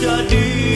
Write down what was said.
walau